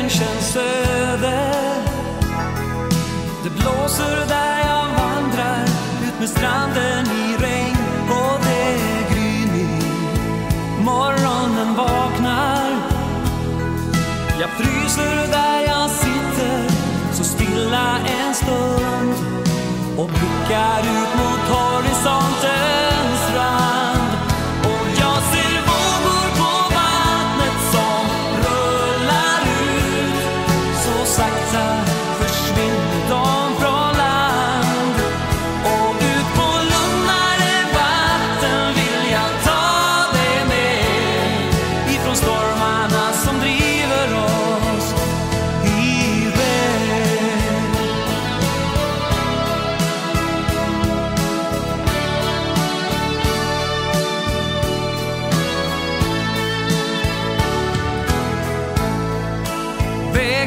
München känns öde Det blåser där jag vandrar ut med stranden i regn och det är gryning Morgonen vaknar. Jag fryser där jag sitter så stilla en stund och blickar ut mot så sakta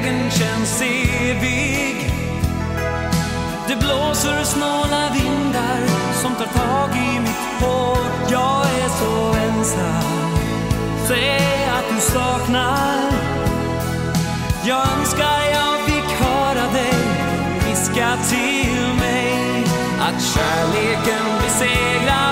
Vägen känns evig. Det blåser snåla vindar som tar tag i mitt hår. Jag är så ensam. Säg att du saknar. Jag önskar jag fick höra dig viska till mig att kärleken besegrar.